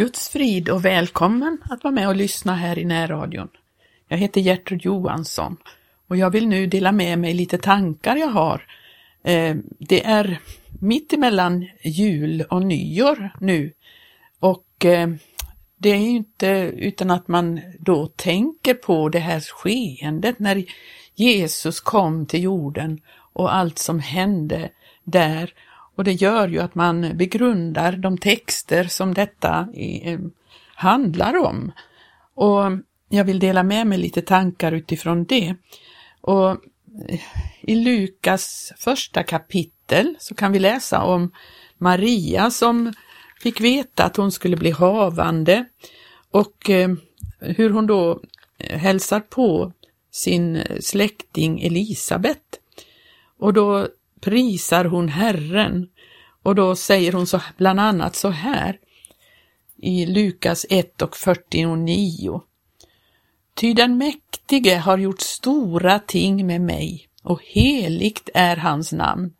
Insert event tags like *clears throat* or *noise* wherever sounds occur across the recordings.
Guds frid och välkommen att vara med och lyssna här i närradion. Jag heter Gertrud Johansson och jag vill nu dela med mig lite tankar jag har. Eh, det är mitt emellan jul och nyår nu och eh, det är ju inte utan att man då tänker på det här skeendet när Jesus kom till jorden och allt som hände där och det gör ju att man begrundar de texter som detta handlar om. Och jag vill dela med mig lite tankar utifrån det. Och eh, I Lukas första kapitel så kan vi läsa om Maria som fick veta att hon skulle bli havande och hur hon då eh, hälsar på sin eh, släkting Elisabet. Och då prisar hon Herren och då säger hon så, bland annat så här i Lukas 1 och 49. Ty den mäktige har gjort stora ting med mig och heligt är hans namn.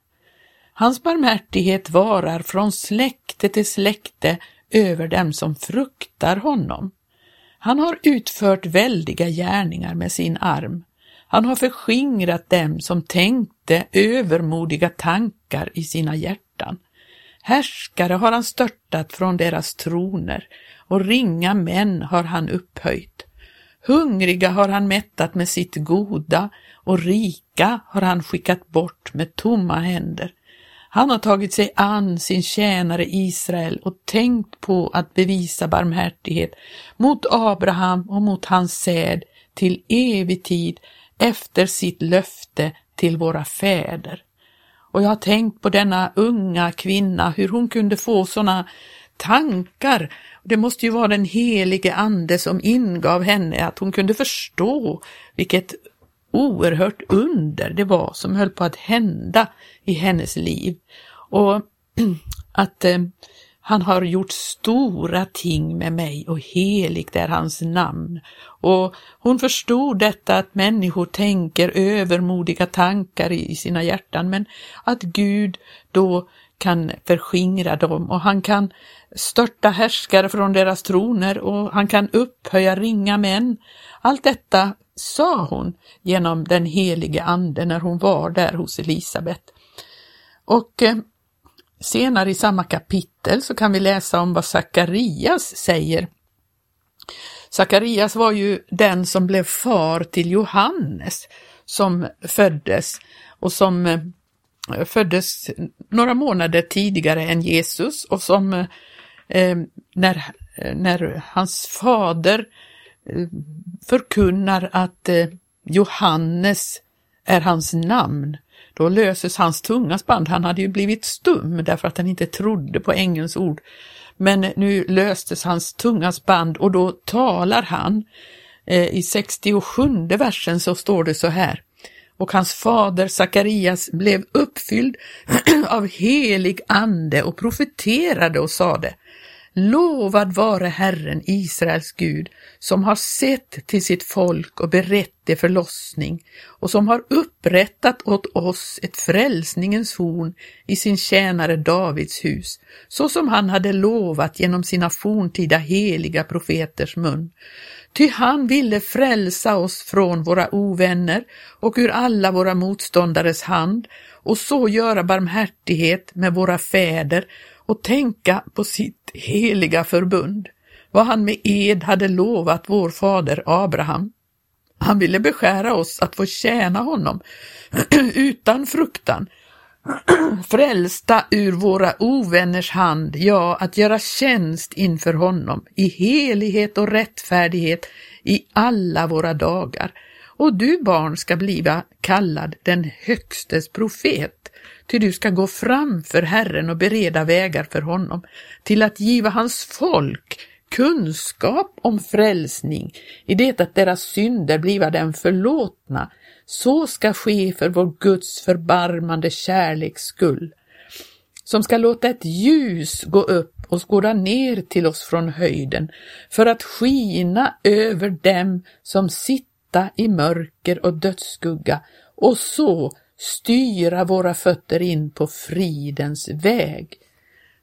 Hans barmhärtighet varar från släkte till släkte över dem som fruktar honom. Han har utfört väldiga gärningar med sin arm. Han har förskingrat dem som inte övermodiga tankar i sina hjärtan. Härskare har han störtat från deras troner och ringa män har han upphöjt. Hungriga har han mättat med sitt goda och rika har han skickat bort med tomma händer. Han har tagit sig an sin tjänare Israel och tänkt på att bevisa barmhärtighet mot Abraham och mot hans säd till evig tid efter sitt löfte till våra fäder. Och jag har tänkt på denna unga kvinna, hur hon kunde få sådana tankar. Det måste ju vara den helige ande som ingav henne att hon kunde förstå vilket oerhört under det var som höll på att hända i hennes liv. Och *clears throat* att eh, han har gjort stora ting med mig och heligt är hans namn. Och hon förstod detta att människor tänker övermodiga tankar i sina hjärtan, men att Gud då kan förskingra dem och han kan störta härskare från deras troner och han kan upphöja ringa män. Allt detta sa hon genom den helige ande när hon var där hos Elisabet. Och eh, Senare i samma kapitel så kan vi läsa om vad Sakarias säger. Sakarias var ju den som blev far till Johannes som föddes och som eh, föddes några månader tidigare än Jesus och som eh, när, eh, när hans fader förkunnar att Johannes är hans namn då löses hans tungas band. Han hade ju blivit stum därför att han inte trodde på ängelns ord. Men nu löstes hans tungas band och då talar han. Eh, I 67 versen så står det så här. Och hans fader Sakarias blev uppfylld *clears throat* av helig ande och profeterade och sade Lovad vare Herren Israels Gud, som har sett till sitt folk och berett det förlossning och som har upprättat åt oss ett frälsningens horn i sin tjänare Davids hus, så som han hade lovat genom sina forntida heliga profeters mun. Ty han ville frälsa oss från våra ovänner och ur alla våra motståndares hand och så göra barmhärtighet med våra fäder och tänka på sitt heliga förbund, vad han med ed hade lovat vår fader Abraham. Han ville beskära oss att få tjäna honom *clears throat* utan fruktan, *clears throat* frälsta ur våra ovänners hand, ja, att göra tjänst inför honom i helighet och rättfärdighet i alla våra dagar. Och du barn ska bliva kallad den högstes profet, ty du ska gå fram för Herren och bereda vägar för honom, till att giva hans folk kunskap om frälsning, i det att deras synder bliva dem förlåtna, så ska ske för vår Guds förbarmande kärleks skull, som ska låta ett ljus gå upp och skåda ner till oss från höjden, för att skina över dem som sitter sitta i mörker och dödsskugga, och så styra våra fötter in på fridens väg,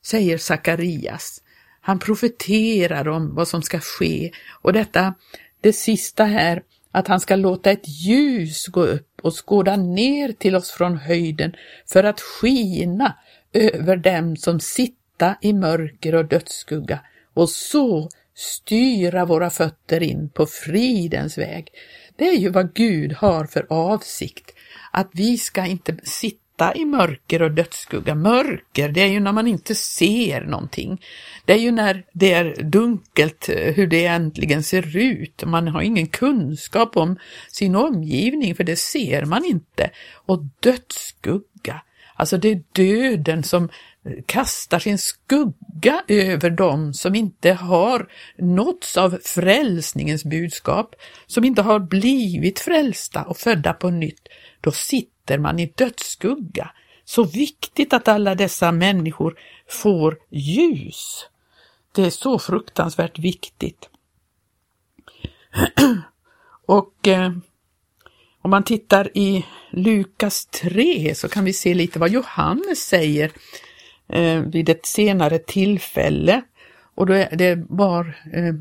säger Sakarias. Han profeterar om vad som ska ske och detta, det sista här, att han ska låta ett ljus gå upp och skåda ner till oss från höjden för att skina över dem som sitta i mörker och dödsskugga och så styra våra fötter in på fridens väg. Det är ju vad Gud har för avsikt, att vi ska inte sitta i mörker och dödsskugga. Mörker, det är ju när man inte ser någonting. Det är ju när det är dunkelt eh, hur det egentligen ser ut. Man har ingen kunskap om sin omgivning för det ser man inte. Och dödsskugga, alltså det är döden som kastar sin skugga över dem som inte har nåtts av frälsningens budskap, som inte har blivit frälsta och födda på nytt. Då sitter man i dödsskugga. Så viktigt att alla dessa människor får ljus. Det är så fruktansvärt viktigt. *clears throat* Och eh, om man tittar i Lukas 3 så kan vi se lite vad Johannes säger eh, vid ett senare tillfälle. Och det, det var eh,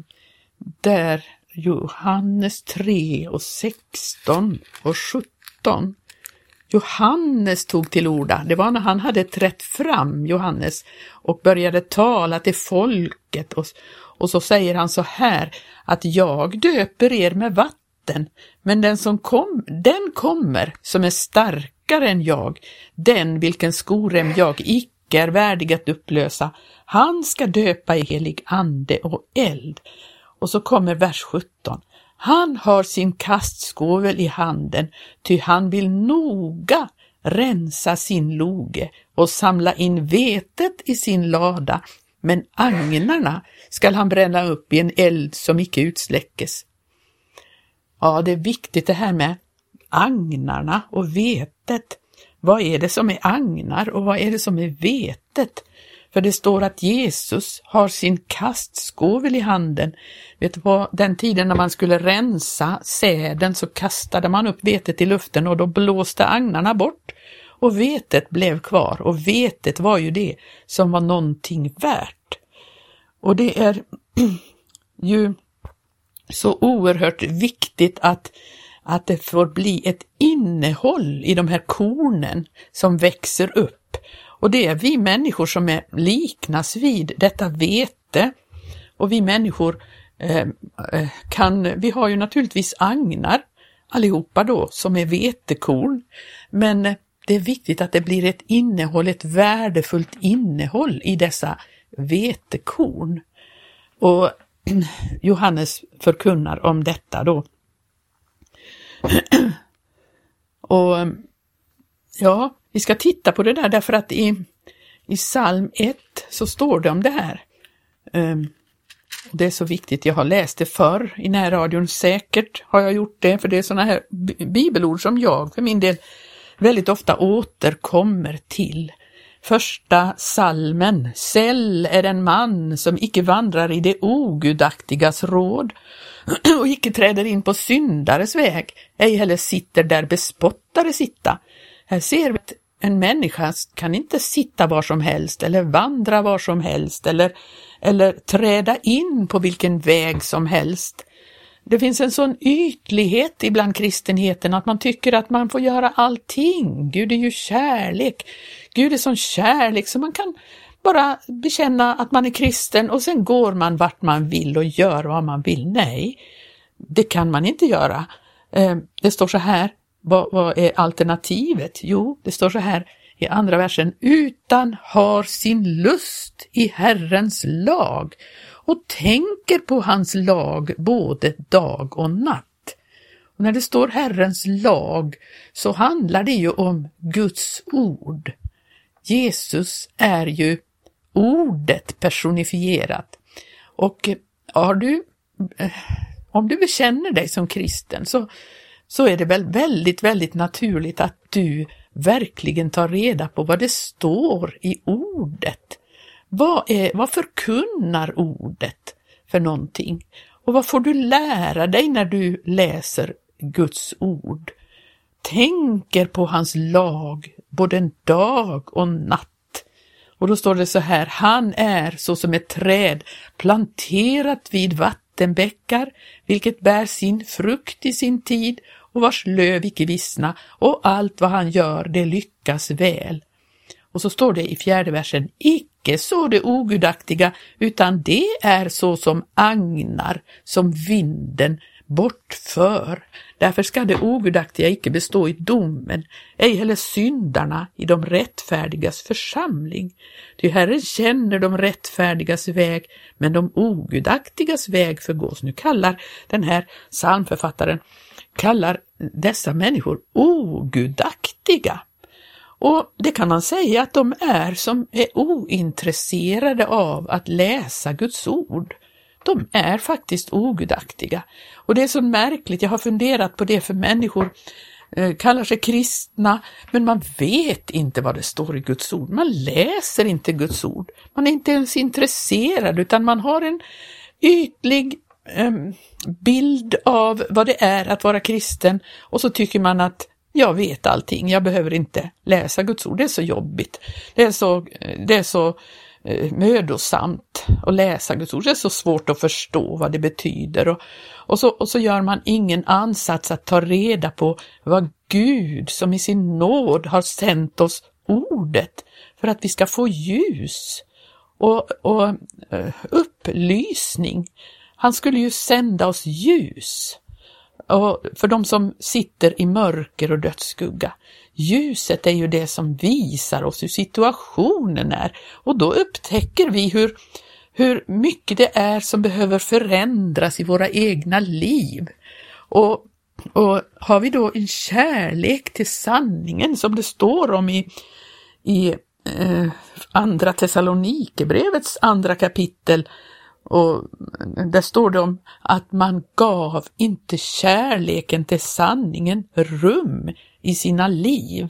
där Johannes 3 och 16 och 17. Johannes tog till orda. Det var när han hade trätt fram, Johannes, och började tala till folket och, och så säger han så här att jag döper er med vatten, men den som kom, den kommer som är starkare än jag, den vilken skorem jag icke är värdig att upplösa, han ska döpa i helig ande och eld. Och så kommer vers 17. Han har sin kastskovel i handen, ty han vill noga rensa sin loge och samla in vetet i sin lada, men agnarna skall han bränna upp i en eld som icke utsläckes. Ja, det är viktigt det här med agnarna och vetet. Vad är det som är agnar och vad är det som är vetet? För det står att Jesus har sin kastskovel i handen. Vet du, på den tiden när man skulle rensa säden så kastade man upp vetet i luften och då blåste agnarna bort och vetet blev kvar och vetet var ju det som var någonting värt. Och det är *clears throat* ju så oerhört viktigt att, att det får bli ett innehåll i de här kornen som växer upp och det är vi människor som är, liknas vid detta vete. Och vi människor eh, eh kan, vi har ju naturligtvis agnar allihopa då som är vetekorn. Men eh, det är viktigt att det blir ett innehåll, ett värdefullt innehåll i dessa vetekorn. Och *clears throat* Johannes förkunnar om detta då. *clears throat* Och eh, ja, vi ska titta på det där därför att i, i psalm 1 så står det om det här. Um, det är så viktigt, jag har läst det förr i närradion, säkert har jag gjort det, för det är sådana här bibelord som jag för min del väldigt ofta återkommer till. Första salmen, Säll är en man som icke vandrar i det ogudaktigas råd *clears throat* och icke träder in på syndares väg, ej heller sitter där bespottare sitta. Här ser vi att en människa kan inte sitta var som helst eller vandra var som helst eller, eller träda in på vilken väg som helst. Det finns en sån ytlighet ibland kristenheten att man tycker att man får göra allting. Gud är ju kärlek. Gud är sån kärlek så man kan bara bekänna att man är kristen och sen går man vart man vill och gör vad man vill. Nej, det kan man inte göra. Eh, det står så här, vad, vad är alternativet? Jo, det står så här i andra versen, utan har sin lust i Herrens lag och tänker på hans lag både dag och natt. Och när det står Herrens lag så handlar det ju om Guds ord. Jesus är ju ordet personifierat. Och har du, eh, om du bekänner dig som kristen så så är det väl väldigt, väldigt naturligt att du verkligen tar reda på vad det står i ordet. Vad, är, vad förkunnar ordet för någonting? Och vad får du lära dig när du läser Guds ord? Tänker på hans lag både dag och natt. Och då står det så här, han är såsom ett träd planterat vid vattenbäckar, vilket bär sin frukt i sin tid och vars löv icke vissna, och allt vad han gör, det lyckas väl. Och så står det i fjärde versen, icke Icke så det ogudaktiga, utan det är så som agnar, som vinden bortför. Därför ska det ogudaktiga icke bestå i domen, ej heller syndarna i de rättfärdigas församling. Ty Herren känner de rättfärdigas väg, men de ogudaktigas väg förgås. Nu kallar den här psalmförfattaren kallar dessa människor ogudaktiga. Och det kan man säga att de är som är ointresserade av att läsa Guds ord. De är faktiskt ogudaktiga. Och det är så märkligt, jag har funderat på det för människor eh, kallar sig kristna, men man vet inte vad det står i Guds ord. Man läser inte Guds ord. Man är inte ens intresserad utan man har en ytlig ehm, bild av vad det är att vara kristen och så tycker man att jag vet allting, jag behöver inte läsa Guds ord, det är så jobbigt. Det är så, det är så eh, mödosamt att läsa Guds ord, det är så svårt att förstå vad det betyder. Och, och, så, och så gör man ingen ansats att ta reda på vad Gud som i sin nåd har sänt oss ordet för att vi ska få ljus och, och eh, upplysning. Han skulle ju sända oss ljus. Och för de som sitter i mörker och dödsskugga. Ljuset är ju det som visar oss hur situationen är och då upptäcker vi hur, hur mycket det är som behöver förändras i våra egna liv. Och, och har vi då en kärlek till sanningen som det står om i, i eh, andra Thessalonikerbrevets andra kapitel och där står det om att man gav inte kärleken till sanningen rum i sina liv.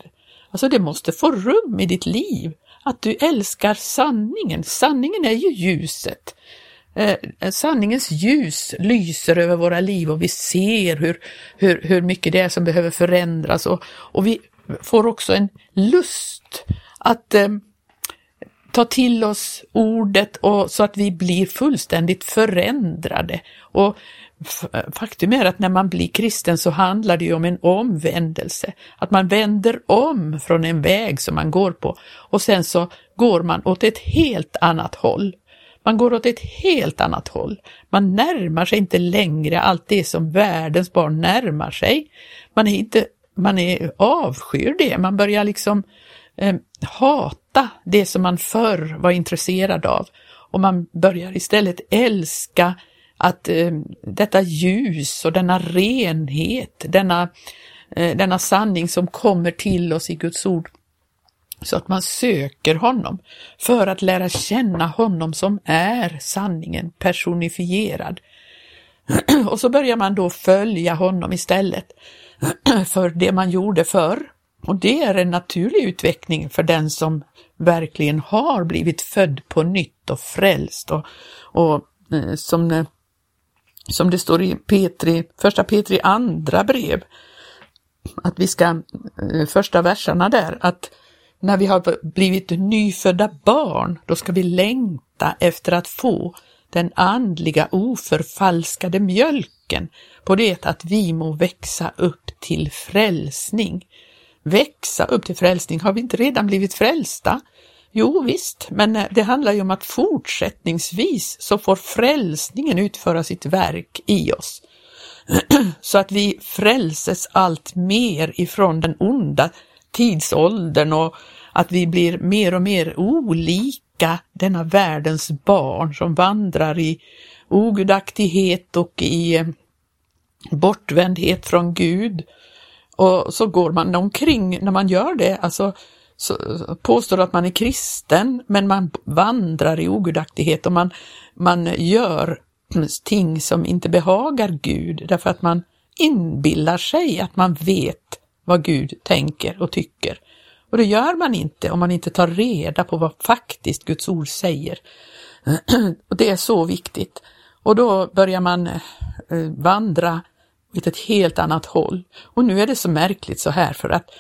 Alltså det måste få rum i ditt liv, att du älskar sanningen. Sanningen är ju ljuset. Eh, sanningens ljus lyser över våra liv och vi ser hur, hur, hur mycket det är som behöver förändras och, och vi får också en lust att eh, ta till oss ordet och så att vi blir fullständigt förändrade. Och faktum är att när man blir kristen så handlar det ju om en omvändelse, att man vänder om från en väg som man går på och sen så går man åt ett helt annat håll. Man går åt ett helt annat håll. Man närmar sig inte längre allt det som världens barn närmar sig. Man är inte, man är avskyr det, man börjar liksom eh, hata det som man förr var intresserad av och man börjar istället älska att eh, detta ljus och denna renhet, denna, eh, denna sanning som kommer till oss i Guds ord, så att man söker honom för att lära känna honom som är sanningen personifierad. *clears throat* och så börjar man då följa honom istället *clears throat* för det man gjorde förr. Och det är en naturlig utveckling för den som verkligen har blivit född på nytt och frälst. Och, och eh, som, eh, som det står i Petri, första Petri andra brev, att vi ska, eh, första verserna där, att när vi har blivit nyfödda barn, då ska vi längta efter att få den andliga oförfalskade mjölken på det att vi må växa upp till frälsning växa upp till frälsning. Har vi inte redan blivit frälsta? Jo visst, men eh, det handlar ju om att fortsättningsvis så får frälsningen utföra sitt verk i oss. *clears throat* Så att vi frälses allt mer ifrån den onda tidsåldern och att vi blir mer och mer olika denna världens barn som vandrar i ogudaktighet och i eh, bortvändhet från Gud och så går man omkring när man gör det, alltså så, påstår att man är kristen, men man vandrar i ogudaktighet och man, man gör ting som inte behagar Gud därför att man inbillar sig att man vet vad Gud tänker och tycker. Och det gör man inte om man inte tar reda på vad faktiskt Guds ord säger. *clears throat* Och Det är så viktigt. Och då börjar man eh, vandra åt ett helt annat håll. Och nu är det så märkligt så här för att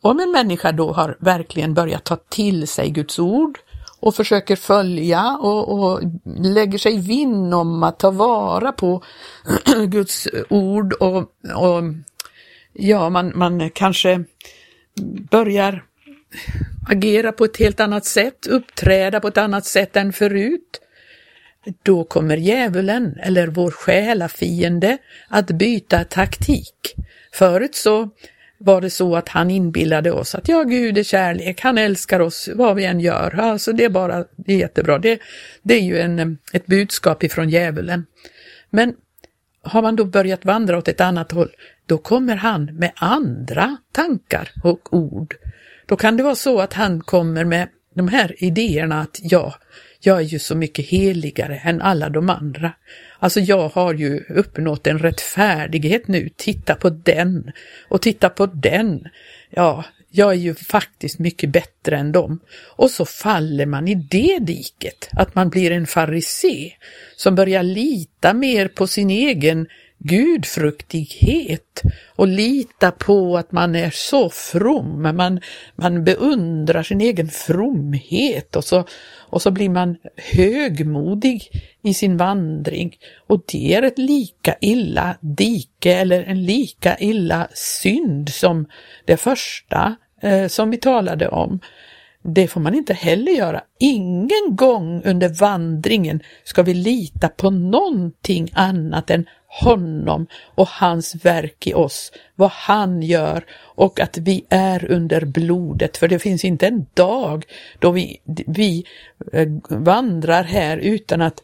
om en människa då har verkligen börjat ta till sig Guds ord och försöker följa och, och lägger sig vinn om att ta vara på *clears throat* Guds ord och, och ja, man, man kanske börjar agera på ett helt annat sätt, uppträda på ett annat sätt än förut. Då kommer djävulen, eller vår själafiende, att byta taktik. Förut så var det så att han inbillade oss att ja, Gud är kärlek, han älskar oss vad vi än gör. Alltså det är bara, det är jättebra. Det, det är ju en, ett budskap ifrån djävulen. Men har man då börjat vandra åt ett annat håll, då kommer han med andra tankar och ord. Då kan det vara så att han kommer med de här idéerna att ja, jag är ju så mycket heligare än alla de andra. Alltså jag har ju uppnått en rättfärdighet nu, titta på den och titta på den. Ja, jag är ju faktiskt mycket bättre än dem. Och så faller man i det diket, att man blir en farisé som börjar lita mer på sin egen gudfruktighet och lita på att man är så from, man, man beundrar sin egen fromhet och så, och så blir man högmodig i sin vandring och det är ett lika illa dike eller en lika illa synd som det första eh, som vi talade om. Det får man inte heller göra. Ingen gång under vandringen ska vi lita på någonting annat än honom och hans verk i oss, vad han gör och att vi är under blodet, för det finns inte en dag då vi, vi eh, vandrar här utan att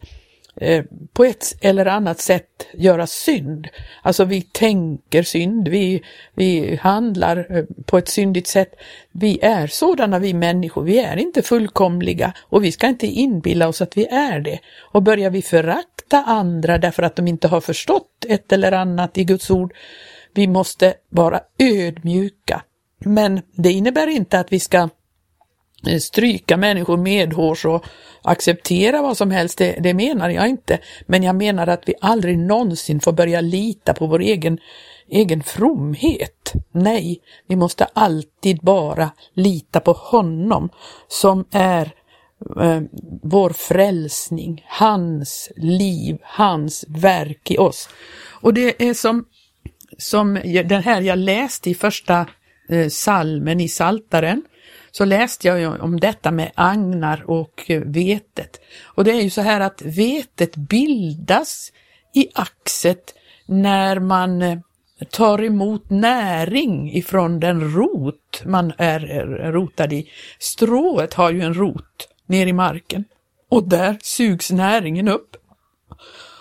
Eh, på ett eller annat sätt göra synd. Alltså vi tänker synd, vi, vi handlar eh, på ett syndigt sätt. Vi är sådana vi människor, vi är inte fullkomliga och vi ska inte inbilla oss att vi är det. Och börjar vi förakta andra därför att de inte har förstått ett eller annat i Guds ord, vi måste vara ödmjuka. Men det innebär inte att vi ska Eh, stryka människor medhårs och acceptera vad som helst, det, det, menar jag inte. Men jag menar att vi aldrig någonsin får börja lita på vår egen, egen fromhet. Nej, vi måste alltid bara lita på honom som är eh, vår frälsning, hans liv, hans verk i oss. Och det är som, som den här jag läste i första eh, salmen i Saltaren så läste jag om detta med agnar och vetet. Och det är ju så här att vetet bildas i axet när man eh, tar emot näring ifrån den rot man är rotad i. Strået har ju en rot ner i marken och där sugs näringen upp.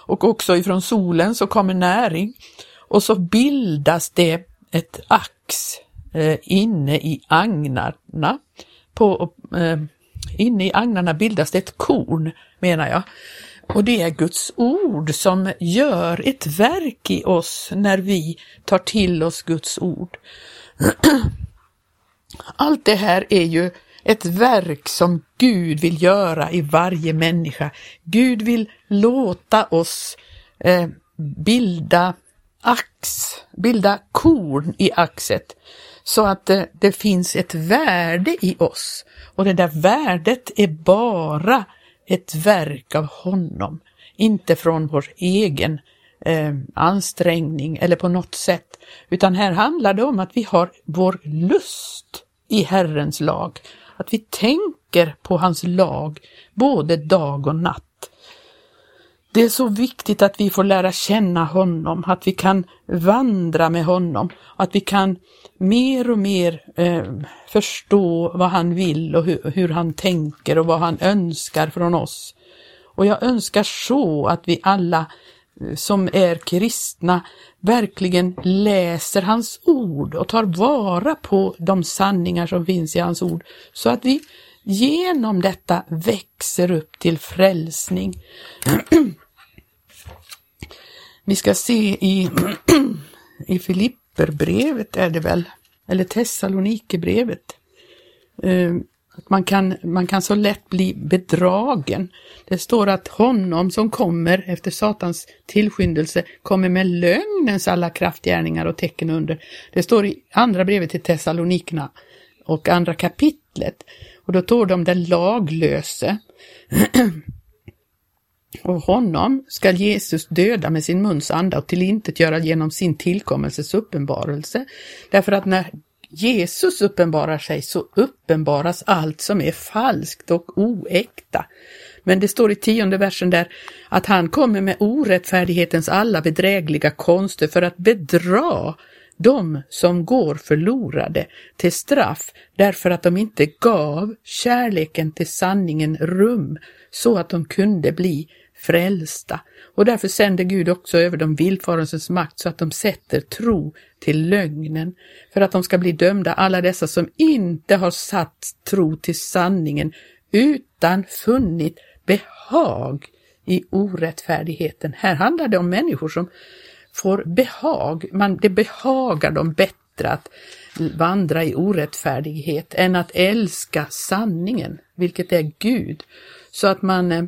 Och också ifrån solen så kommer näring och så bildas det ett ax eh, inne i agnarna. På, eh, inne i agnarna bildas det ett korn, menar jag. Och det är Guds ord som gör ett verk i oss när vi tar till oss Guds ord. *clears throat* Allt det här är ju ett verk som Gud vill göra i varje människa. Gud vill låta oss eh, bilda ax, bilda korn i axet så att det, det, finns ett värde i oss. Och det där värdet är bara ett verk av honom, inte från vår egen eh, ansträngning eller på något sätt, utan här handlar det om att vi har vår lust i Herrens lag, att vi tänker på hans lag både dag och natt. Det är så viktigt att vi får lära känna honom, att vi kan vandra med honom, att vi kan mer och mer eh, förstå vad han vill och hur, hur han tänker och vad han önskar från oss. Och jag önskar så att vi alla eh, som är kristna verkligen läser hans ord och tar vara på de sanningar som finns i hans ord så att vi genom detta växer upp till frälsning. *clears throat* Vi ska se i, *clears throat* i Filipperbrevet är det väl, eller Thessalonikerbrevet, eh, att man kan, man kan så lätt bli bedragen. Det står att honom som kommer efter Satans tillskyndelse kommer med lögnens alla kraftgärningar och tecken under. Det står i andra brevet till Thessalonikerna och andra kapitlet. Och då står det om den laglöse. *clears throat* och honom skall Jesus döda med sin muns anda och tillintetgöra genom sin tillkommelses uppenbarelse. Därför att när Jesus uppenbarar sig så uppenbaras allt som är falskt och oäkta. Men det står i tionde versen där att han kommer med orättfärdighetens alla bedrägliga konster för att bedra de som går förlorade till straff därför att de inte gav kärleken till sanningen rum så att de kunde bli frälsta. Och därför sänder Gud också över dem villfarelsens makt så att de sätter tro till lögnen, för att de ska bli dömda, alla dessa som inte har satt tro till sanningen utan funnit behag i orättfärdigheten. Här handlar det om människor som får behag, man, det behagar dem bättre att vandra i orättfärdighet än att älska sanningen, vilket är Gud. Så att man, eh,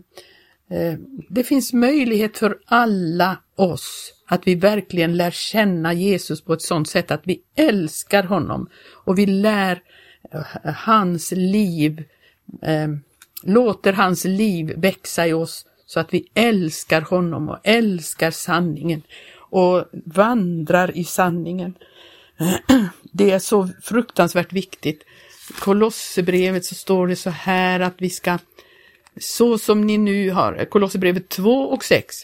Eh, det finns möjlighet för alla oss att vi verkligen lär känna Jesus på ett sådant sätt att vi älskar honom och vi lär eh, hans liv, eh, låter hans liv växa i oss så att vi älskar honom och älskar sanningen och vandrar i sanningen. *clears throat* Det är så fruktansvärt viktigt. I Kolosserbrevet så står det så här att vi ska, så som ni nu har, Kolosserbrevet 2 och 6,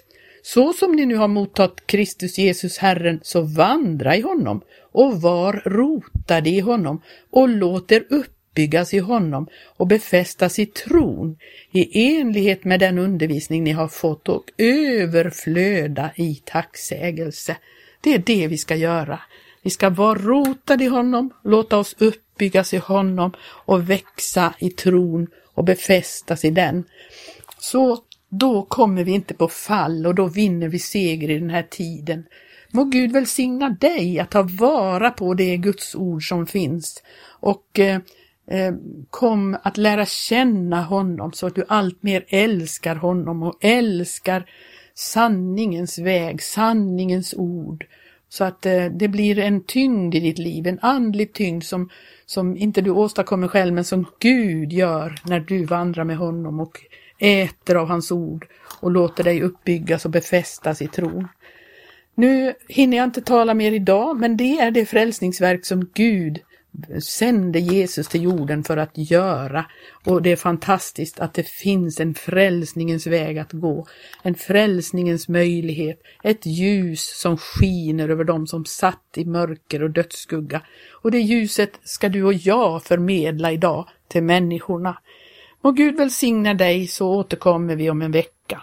så som ni nu har mottagit Kristus Jesus Herren, så vandra i honom. Och var rotade i honom. Och låt er uppbyggas i honom. Och befästas i tron. I enlighet med den undervisning ni har fått och överflöda i tacksägelse. Det är det vi ska göra. Vi ska vara rotade i honom, låta oss uppbyggas i honom. Och växa i tron och befästas i den. Så då kommer vi inte på fall och då vinner vi seger i den här tiden. Må Gud välsigna dig att ta vara på det Guds ord som finns och eh, eh kom att lära känna honom så att du alltmer älskar honom och älskar sanningens väg, sanningens ord. Så att eh, det blir en tyngd i ditt liv, en andlig tyngd som, som inte du åstadkommer själv men som Gud gör när du vandrar med honom och äter av hans ord och låter dig uppbyggas och befästas i tron. Nu hinner jag inte tala mer idag, men det är det frälsningsverk som Gud sände Jesus till jorden för att göra. Och det är fantastiskt att det finns en frälsningens väg att gå, en frälsningens möjlighet, ett ljus som skiner över dem som satt i mörker och dödsskugga. Och det ljuset ska du och jag förmedla idag till människorna. Må Gud välsigna dig så återkommer vi om en vecka.